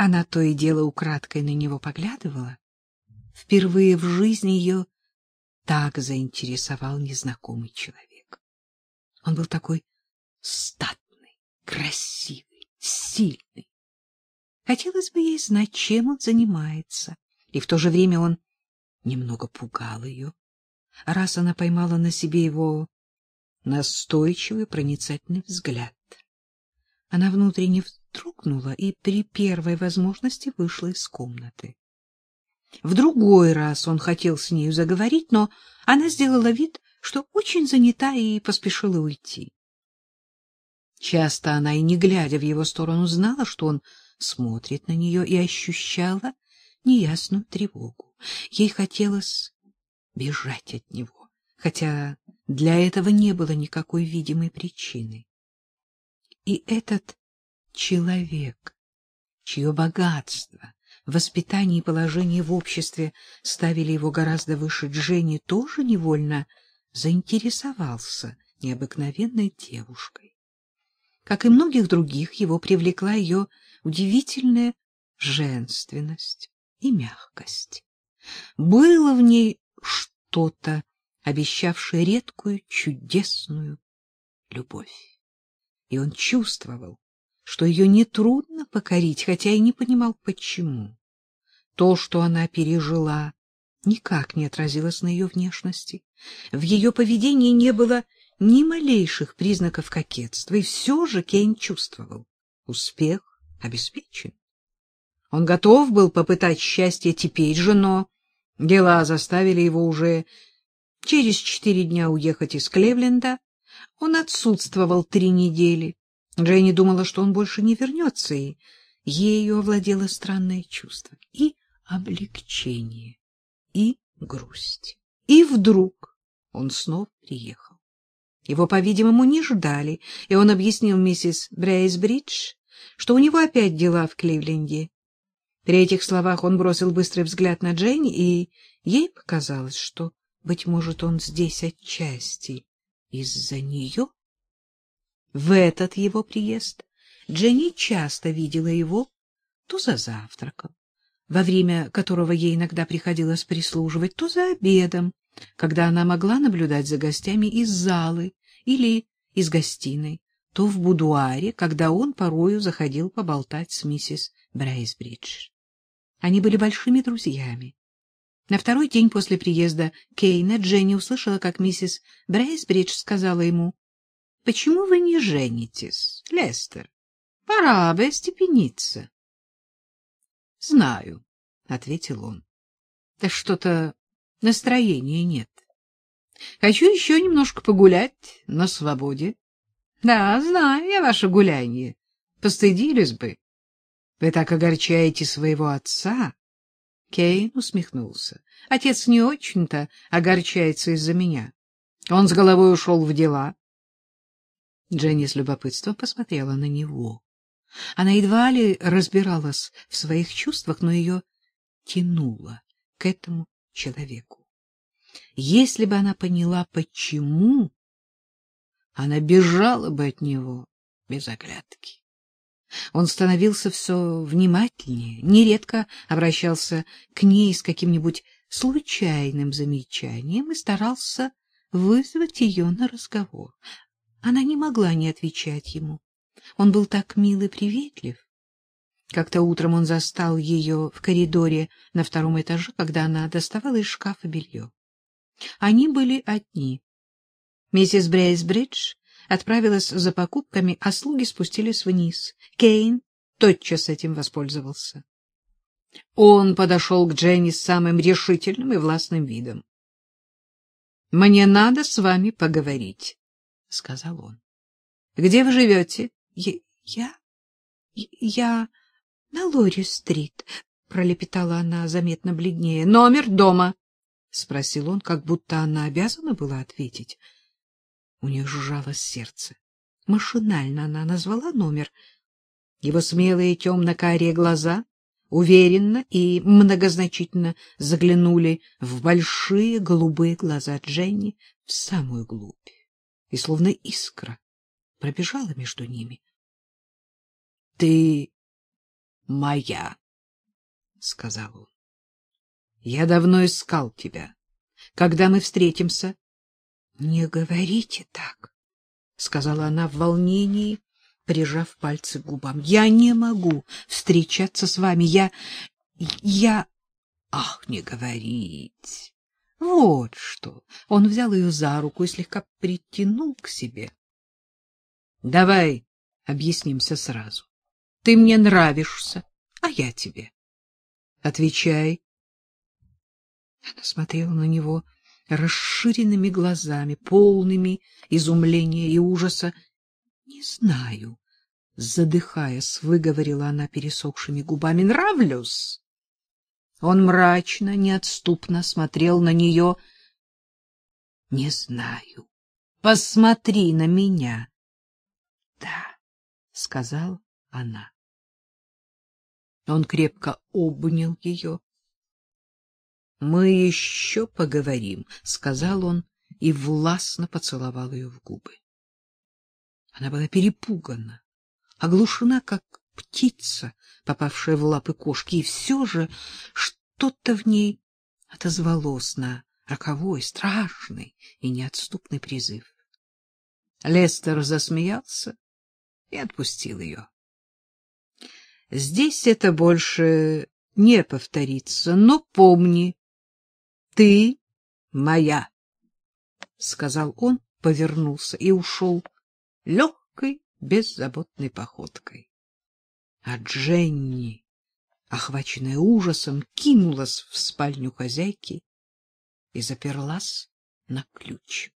Она то и дело украдкой на него поглядывала. Впервые в жизни ее так заинтересовал незнакомый человек. Он был такой статный, красивый, сильный. Хотелось бы ей знать, чем он занимается, и в то же время он немного пугал ее. Раз она поймала на себе его настойчивый проницательный взгляд. Она внутренне вздрогнула и при первой возможности вышла из комнаты. В другой раз он хотел с нею заговорить, но она сделала вид, что очень занята и поспешила уйти. Часто она и не глядя в его сторону знала, что он смотрит на нее и ощущала неясную тревогу. Ей хотелось бежать от него, хотя для этого не было никакой видимой причины. И этот человек, чье богатство, воспитание и положение в обществе ставили его гораздо выше Дженни, тоже невольно заинтересовался необыкновенной девушкой. Как и многих других, его привлекла ее удивительная женственность и мягкость. Было в ней что-то, обещавшее редкую чудесную любовь. И он чувствовал, что ее нетрудно покорить, хотя и не понимал, почему. То, что она пережила, никак не отразилось на ее внешности. В ее поведении не было ни малейших признаков кокетства, и все же Кейн чувствовал — успех обеспечен. Он готов был попытать счастье теперь же, но дела заставили его уже через четыре дня уехать из Клевленда. Он отсутствовал три недели. Дженни думала, что он больше не вернется, и ею овладело странное чувство и облегчение, и грусть. И вдруг он снова приехал. Его, по-видимому, не ждали, и он объяснил миссис Брейсбридж, что у него опять дела в Кливленде. При этих словах он бросил быстрый взгляд на Дженни, и ей показалось, что, быть может, он здесь отчасти из-за нее. В этот его приезд Дженни часто видела его то за завтраком, во время которого ей иногда приходилось прислуживать, то за обедом, когда она могла наблюдать за гостями из залы или из гостиной, то в будуаре, когда он порою заходил поболтать с миссис Брейсбридж. Они были большими друзьями. На второй день после приезда Кейна Дженни услышала, как миссис Брейсбридж сказала ему, — Почему вы не женитесь, Лестер? Пора бы остепениться. — Знаю, — ответил он. — Да что-то настроения нет. Хочу еще немножко погулять на свободе. Да, знаю я ваше гулянье. Постыдились бы. Вы так огорчаете своего отца. Кейн усмехнулся. Отец не очень-то огорчается из-за меня. Он с головой ушел в дела. Дженни с любопытством посмотрела на него. Она едва ли разбиралась в своих чувствах, но ее тянуло к этому человеку. Если бы она поняла, почему, она бежала бы от него без оглядки. Он становился все внимательнее, нередко обращался к ней с каким-нибудь случайным замечанием и старался вызвать ее на разговор. Она не могла не отвечать ему. Он был так мил и приветлив. Как-то утром он застал ее в коридоре на втором этаже, когда она доставала из шкафа белье. Они были одни. Миссис Брейсбридж отправилась за покупками, а слуги спустились вниз. Кейн тотчас этим воспользовался. Он подошел к Дженни с самым решительным и властным видом. — Мне надо с вами поговорить, — сказал он. — Где вы живете? — Я? Я на Лори-стрит, — пролепетала она заметно бледнее. — Номер дома, — спросил он, как будто она обязана была ответить. У нее сжалось сердце. Машинально она назвала номер. Его смелые темно-карие глаза уверенно и многозначительно заглянули в большие голубые глаза Дженни в самую глубь, и словно искра пробежала между ними. — Ты моя, — сказал он. — Я давно искал тебя. Когда мы встретимся? — Не говорите так, — сказала она в волнении, прижав пальцы к губам. — Я не могу встречаться с вами. Я... я... Ах, не говорить. Вот что. Он взял ее за руку и слегка притянул к себе. — Давай объяснимся сразу. Ты мне нравишься, а я тебе. Отвечай. Она смотрела на него расширенными глазами, полными изумления и ужаса. — Не знаю, — задыхаясь, выговорила она пересохшими губами. — Нравлюсь. Он мрачно, неотступно смотрел на нее. — Не знаю. Посмотри на меня. — Да, — сказала она. Он крепко обнял ее. — Мы еще поговорим, — сказал он и властно поцеловал ее в губы. Она была перепугана, оглушена, как птица, попавшая в лапы кошки, и все же что-то в ней отозвалось на роковой, страшный и неотступный призыв. Лестер засмеялся и отпустил ее. Здесь это больше не повторится, но помни, ты моя, — сказал он, повернулся и ушел легкой, беззаботной походкой. А Дженни, охваченная ужасом, кинулась в спальню хозяйки и заперлась на ключ.